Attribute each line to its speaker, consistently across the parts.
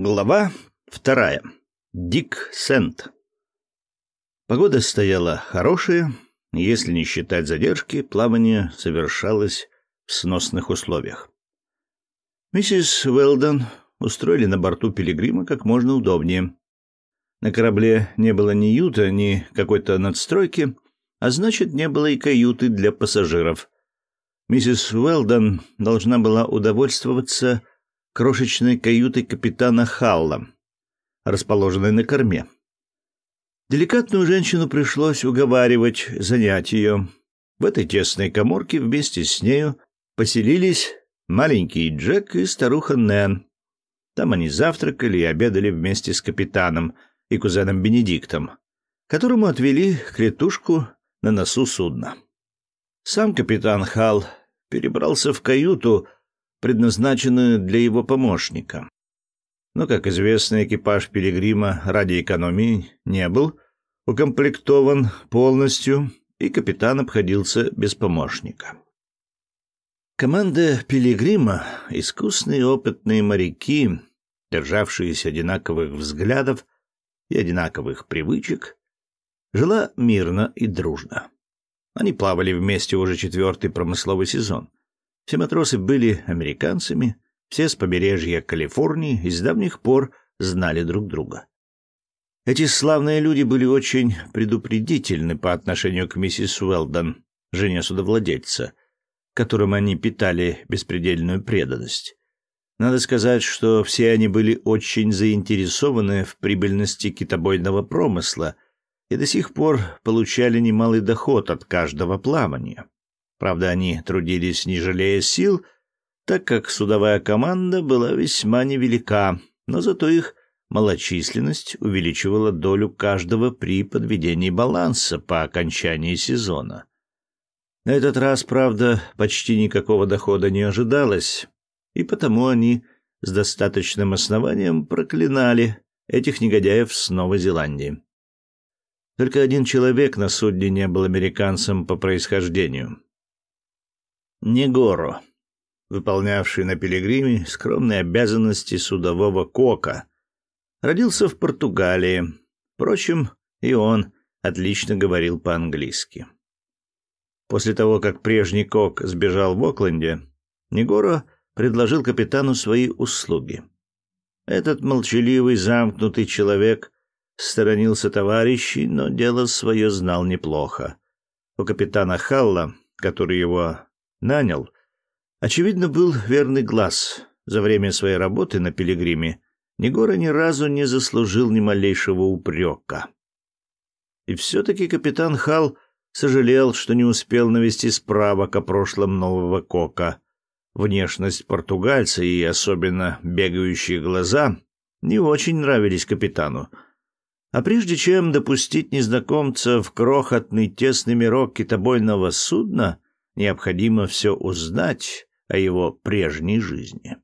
Speaker 1: Глава вторая. Дик Сент. Погода стояла хорошая, если не считать задержки, плавание совершалось в сносных условиях. Миссис Уэлдон устроили на борту пилигрима как можно удобнее. На корабле не было ни юта, ни какой-то надстройки, а значит, не было и каюты для пассажиров. Миссис Уэлдон должна была удовольствоваться крошечной каютой капитана Халла, расположенной на корме. Деликатную женщину пришлось уговаривать занять ее. В этой тесной коморке вместе с нею поселились маленький Джек и старуха Нэн. Там они завтракали и обедали вместе с капитаном и кузеном Бенедиктом, которому отвели клетушку на носу судна. Сам капитан Халл перебрался в каюту, предназначенную для его помощника. Но, как известно, экипаж Пилигрима ради экономии не был укомплектован полностью, и капитан обходился без помощника. Команда Пилигрима, искусные опытные моряки, державшиеся одинаковых взглядов и одинаковых привычек, жила мирно и дружно. Они плавали вместе уже четвертый промысловый сезон. Все матросы были американцами, все с побережья Калифорнии и с давних пор знали друг друга. Эти славные люди были очень предупредительны по отношению к миссис Уэлдон, жене судовладельца, которым они питали беспредельную преданность. Надо сказать, что все они были очень заинтересованы в прибыльности китобойного промысла и до сих пор получали немалый доход от каждого плавания. Правда, они трудились не жалея сил, так как судовая команда была весьма невелика, но зато их малочисленность увеличивала долю каждого при подведении баланса по окончании сезона. На этот раз, правда, почти никакого дохода не ожидалось, и потому они с достаточным основанием проклинали этих негодяев с Новой Зеландии. Только один человек на судне не был американцем по происхождению. Негоро, выполнявший на пилигриме скромные обязанности судового кока, родился в Португалии. Впрочем, и он отлично говорил по-английски. После того, как прежний кок сбежал в Окленде, Негоро предложил капитану свои услуги. Этот молчаливый, замкнутый человек сторонился товарищей, но дело свое знал неплохо. У капитана Халла, который его нанял, очевидно, был верный глаз. За время своей работы на пилигриме Негора ни разу не заслужил ни малейшего упрека. И все-таки капитан Хал сожалел, что не успел навести справок о прошлом нового кока. Внешность португальца и особенно бегающие глаза не очень нравились капитану. А прежде чем допустить незнакомца в крохотный тесный мирок китобойного судна, необходимо все узнать о его прежней жизни.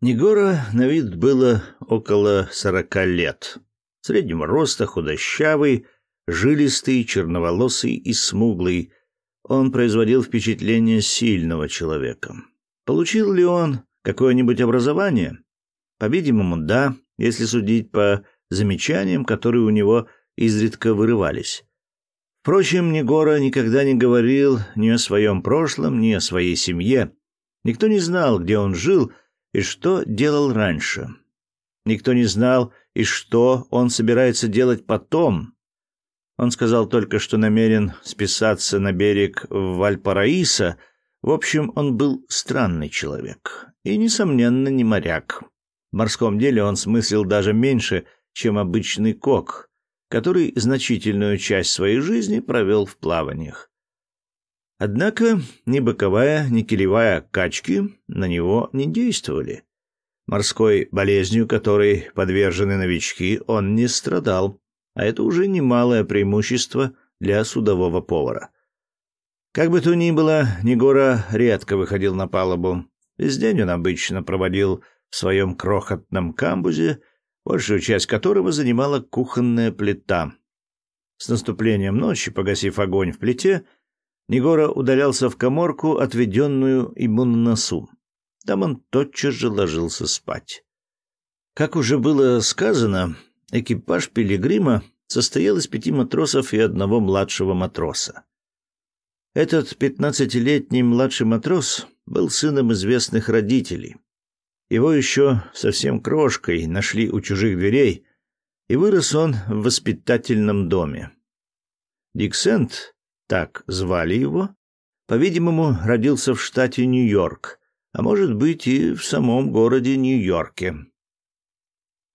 Speaker 1: Негора на вид было около сорока лет. Среднего роста, худощавый, жилистый, черноволосый и смуглый. Он производил впечатление сильного человека. Получил ли он какое-нибудь образование? По-видимому, да, если судить по замечаниям, которые у него изредка вырывались. Впрочем, Негора никогда не говорил ни о своем прошлом, ни о своей семье. Никто не знал, где он жил и что делал раньше. Никто не знал, и что он собирается делать потом. Он сказал только, что намерен списаться на берег в Вальпараисо. В общем, он был странный человек и, несомненно, не моряк. В морском деле он смыслил даже меньше, чем обычный кок, который значительную часть своей жизни провел в плаваниях. Однако ни боковая, ни килевая качки на него не действовали. Морской болезнью, которой подвержены новички, он не страдал, а это уже немалое преимущество для судового повара. Как бы то ни было, Негора редко выходил на палубу. Весь день он обычно проводил в своем крохотном камбузе, большую часть которого занимала кухонная плита. С наступлением ночи, погасив огонь в плите, Негора удалялся в коморку, отведенную ему на носу. Там он тотчас же ложился спать. Как уже было сказано, экипаж пилигрима состоял из пяти матросов и одного младшего матроса. Этот пятнадцатилетний младший матрос был сыном известных родителей. Его еще совсем крошкой нашли у чужих дверей, и вырос он в воспитательном доме. Диксент, так звали его, по-видимому, родился в штате Нью-Йорк, а может быть и в самом городе Нью-Йорке.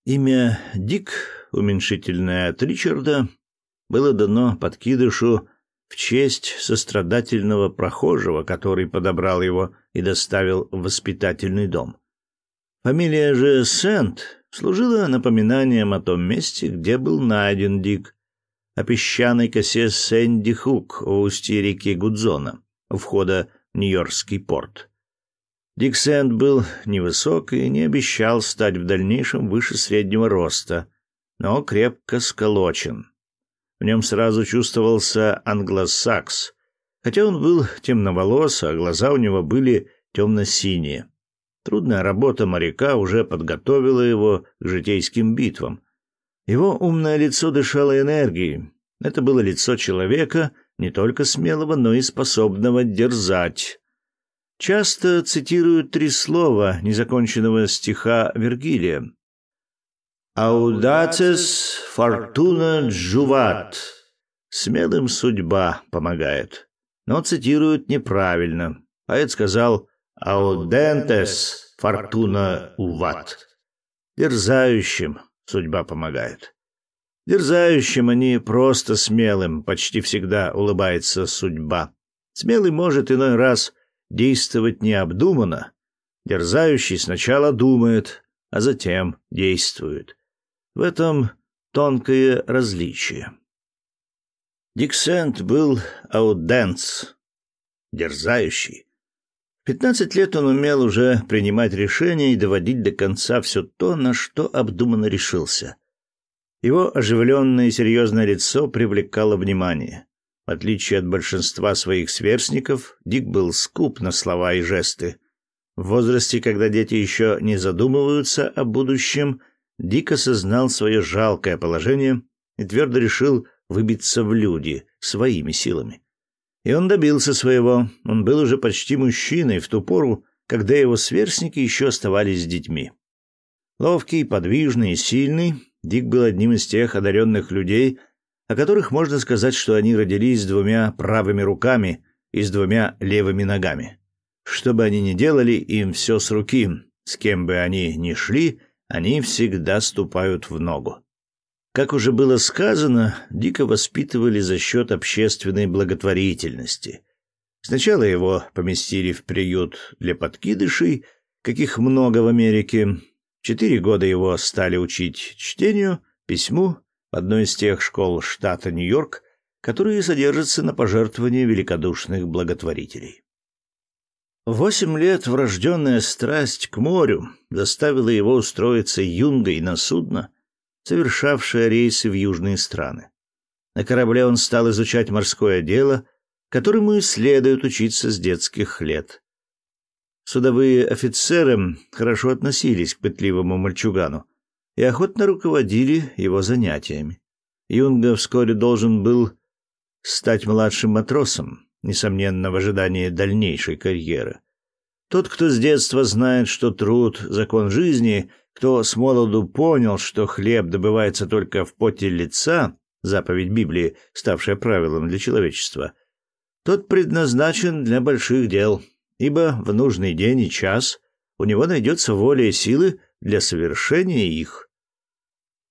Speaker 1: Имя Дик, уменьшительное от Ричарда, было дано подкидышу в честь сострадательного прохожего, который подобрал его и доставил в воспитательный дом. Фамилия же Сент служила напоминанием о том месте, где был найден Дик, о песчаной косе Сэнди Хук у устья реки Гудзона, у входа в Нью-Йоркский порт. Дик Сэнд был невысок и не обещал стать в дальнейшем выше среднего роста, но крепко сколочен. В нем сразу чувствовался англосакс, хотя он был темноволос, а глаза у него были темно-синие. Трудная работа моряка уже подготовила его к житейским битвам. Его умное лицо дышало энергией. Это было лицо человека, не только смелого, но и способного дерзать. Часто цитируют три слова незаконченного стиха Вергилия. «Аудацес фортуна джуват» — «Смелым судьба помогает». Но цитируют неправильно. Поэт сказал «Аудентес фортуна уват» — «Дерзающим судьба помогает». Дерзающим, а не просто смелым, почти всегда улыбается судьба. Смелый может иной раз действовать необдуманно. Дерзающий сначала думает, а затем действует. В этом тонкое различие. Диксент был ауденс, дерзающий. Пятнадцать лет он умел уже принимать решения и доводить до конца все то, на что обдуманно решился. Его оживленное и серьезное лицо привлекало внимание. В отличие от большинства своих сверстников, Дик был скуп на слова и жесты. В возрасте, когда дети еще не задумываются о будущем, Дик осознал свое жалкое положение и твердо решил выбиться в люди своими силами. И он добился своего. Он был уже почти мужчиной в ту пору, когда его сверстники еще оставались детьми. Ловкий, подвижный и сильный, Дик был одним из тех одаренных людей, о которых можно сказать, что они родились с двумя правыми руками и с двумя левыми ногами. Что бы они ни делали, им все с руки. С кем бы они ни шли, они всегда ступают в ногу. Как уже было сказано, Дика воспитывали за счет общественной благотворительности. Сначала его поместили в приют для подкидышей, каких много в Америке, Четыре года его стали учить чтению, письму в одной из тех школ штата Нью-Йорк, которые содержатся на пожертвовании великодушных благотворителей. Восемь лет врожденная страсть к морю заставила его устроиться юнгой на судно, совершавшее рейсы в южные страны. На корабле он стал изучать морское дело, которому и следует учиться с детских лет. Судовые офицеры хорошо относились к пытливому мальчугану и охотно руководили его занятиями. Юнга вскоре должен был стать младшим матросом, несомненно, в ожидании дальнейшей карьеры. Тот, кто с детства знает, что труд — закон жизни, кто с молоду понял, что хлеб добывается только в поте лица, заповедь Библии, ставшая правилом для человечества, тот предназначен для больших дел — ибо в нужный день и час у него найдется воля и силы для совершения их.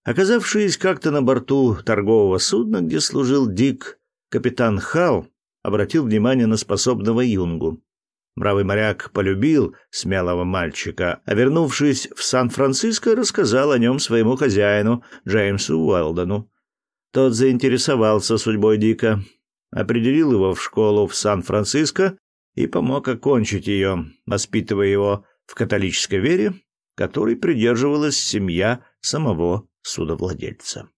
Speaker 1: Оказавшись как-то на борту торгового судна, где служил Дик, капитан Хал обратил внимание на способного юнгу. Бравый моряк полюбил смелого мальчика, а вернувшись в Сан-Франциско, рассказал о нем своему хозяину, Джеймсу Уэлдону. Тот заинтересовался судьбой Дика, определил его в школу в Сан-Франциско и помог окончить ее, воспитывая его в католической вере, которой придерживалась семья самого судовладельца.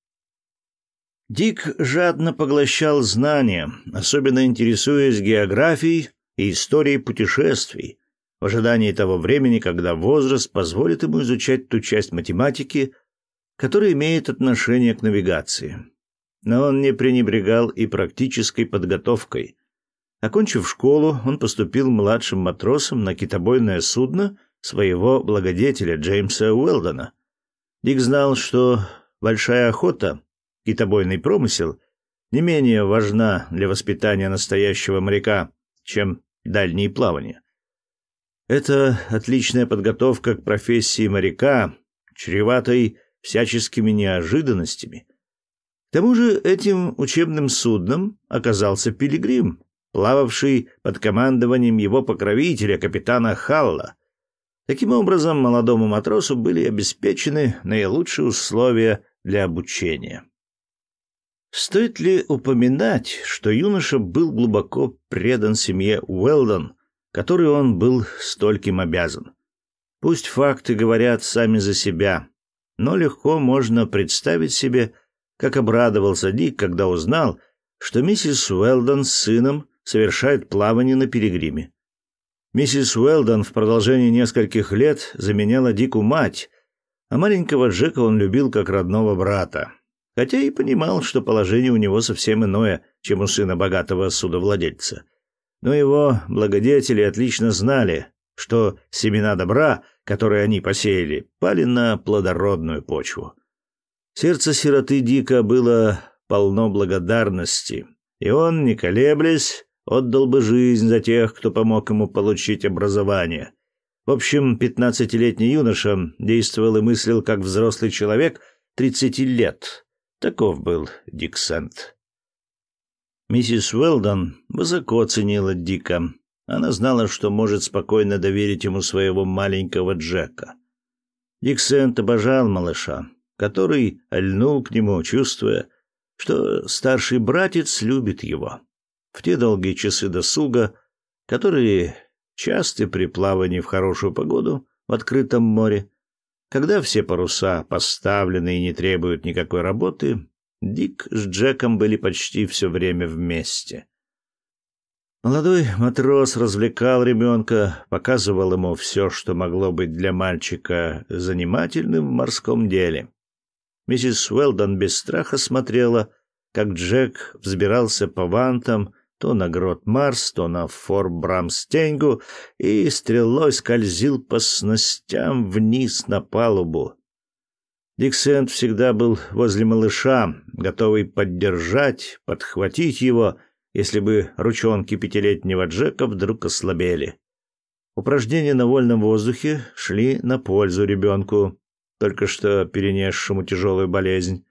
Speaker 1: Дик жадно поглощал знания, особенно интересуясь географией и историей путешествий. в ожидании того времени, когда возраст позволит ему изучать ту часть математики, которая имеет отношение к навигации. Но он не пренебрегал и практической подготовкой. Окончив школу, он поступил младшим матросом на китобойное судно своего благодетеля Джеймса Уэлдона. Дик знал, что большая охота, китобойный промысел, не менее важна для воспитания настоящего моряка, чем дальние плавания. Это отличная подготовка к профессии моряка, чреватой всяческими неожиданностями. К тому же этим учебным судном оказался пилигрим, плававший под командованием его покровителя, капитана Халла. Таким образом, молодому матросу были обеспечены наилучшие условия для обучения. Стоит ли упоминать, что юноша был глубоко предан семье Уэлдон, которой он был стольким обязан? Пусть факты говорят сами за себя, но легко можно представить себе, как обрадовался Дик, когда узнал, что миссис Уэлдон с сыном совершает плавание на Пилигриме. Миссис Уэлдон в продолжении нескольких лет заменяла Дику мать, а маленького Джека он любил как родного брата хотя и понимал, что положение у него совсем иное, чем у сына богатого судовладельца. Но его благодетели отлично знали, что семена добра, которые они посеяли, пали на плодородную почву. Сердце сироты Дика было полно благодарности, и он, не колеблясь, отдал бы жизнь за тех, кто помог ему получить образование. В общем, пятнадцатилетний юноша действовал и мыслил как взрослый человек тридцати лет, Таков был Дик Сент. Миссис Уэлдон высоко оценила Дика. Она знала, что может спокойно доверить ему своего маленького Джека. Дик Сент обожал малыша, который льнул к нему, чувствуя, что старший братец любит его. В те долгие часы досуга, которые часто при плавании в хорошую погоду в открытом море, когда все паруса поставлены и не требуют никакой работы, Дик с Джеком были почти все время вместе. Молодой матрос развлекал ребенка, показывал ему все, что могло быть для мальчика занимательным в морском деле. Миссис Уэлдон без страха смотрела, как Джек взбирался по вантам, то на грот Марс, то на фор Брамстенгу и стрелой скользил по снастям вниз на палубу. Диксент всегда был возле малыша, готовый поддержать, подхватить его, если бы ручонки пятилетнего Джека вдруг ослабели. Упражнения на вольном воздухе шли на пользу ребенку, только что перенесшему тяжелую болезнь.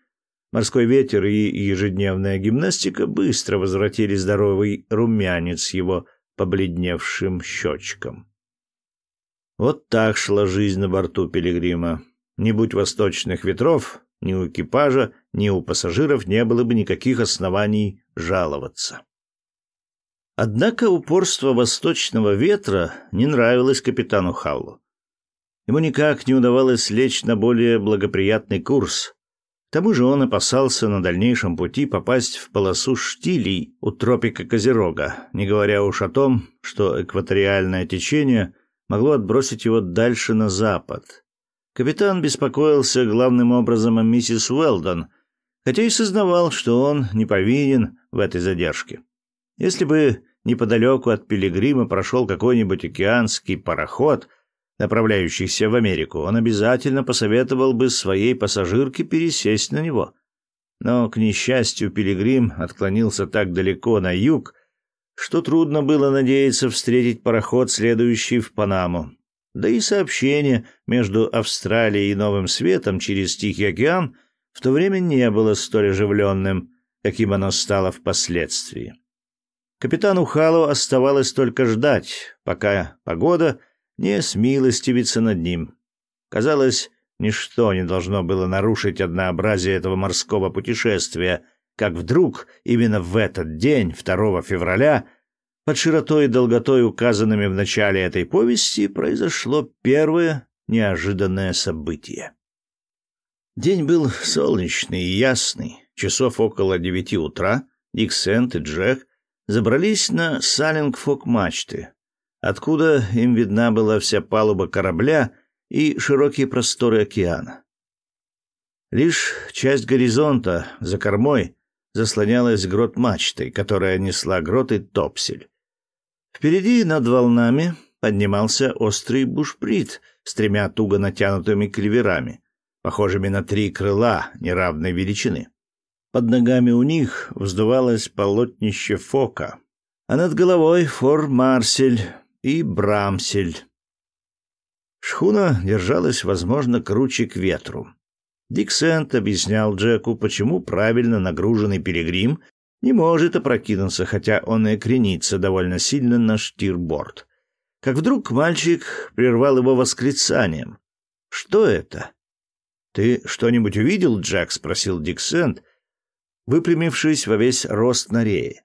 Speaker 1: Морской ветер и ежедневная гимнастика быстро возвратили здоровый румянец его побледневшим щечкам. Вот так шла жизнь на борту Пилигрима. Не будь восточных ветров, ни у экипажа, ни у пассажиров не было бы никаких оснований жаловаться. Однако упорство восточного ветра не нравилось капитану Халлу. Ему никак не удавалось лечь на более благоприятный курс, тому же он опасался на дальнейшем пути попасть в полосу штилей у тропика Козерога, не говоря уж о том, что экваториальное течение могло отбросить его дальше на запад. Капитан беспокоился главным образом о миссис Уэлдон, хотя и сознавал, что он не повинен в этой задержке. Если бы неподалеку от Пилигрима прошел какой-нибудь океанский пароход – направляющихся в Америку, он обязательно посоветовал бы своей пассажирке пересесть на него. Но, к несчастью, Пилигрим отклонился так далеко на юг, что трудно было надеяться встретить пароход, следующий в Панаму. Да и сообщение между Австралией и Новым Светом через Тихий океан в то время не было столь оживленным, каким оно стало впоследствии. Капитану Халу оставалось только ждать, пока погода — не смилостивиться над ним. Казалось, ничто не должно было нарушить однообразие этого морского путешествия, как вдруг именно в этот день, 2 февраля, под широтой и долготой, указанными в начале этой повести, произошло первое неожиданное событие. День был солнечный и ясный. Часов около девяти утра Дик Сент и Джек забрались на салингфок мачты, откуда им видна была вся палуба корабля и широкие просторы океана. Лишь часть горизонта за кормой заслонялась грот мачтой, которая несла грот и топсель. Впереди над волнами поднимался острый бушприт с тремя туго натянутыми клеверами, похожими на три крыла неравной величины. Под ногами у них вздувалось полотнище фока, а над головой фор Марсель и Брамсель. Шхуна держалась, возможно, круче к ветру. Диксент объяснял Джеку, почему правильно нагруженный пилигрим не может опрокинуться, хотя он и кренится довольно сильно на штирборд. Как вдруг мальчик прервал его восклицанием. «Что это?» «Ты что-нибудь увидел, Джек?» — спросил Диксент, выпрямившись во весь рост на рее.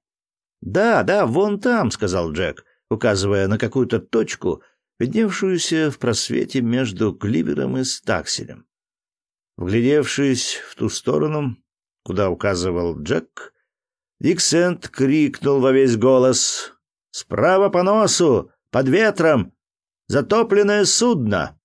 Speaker 1: «Да, да, вон там», — сказал Джек, указывая на какую-то точку, видневшуюся в просвете между кливером и стакселем. Вглядевшись в ту сторону, куда указывал Джек, Диксент крикнул во весь голос «Справа по носу! Под ветром! Затопленное судно!»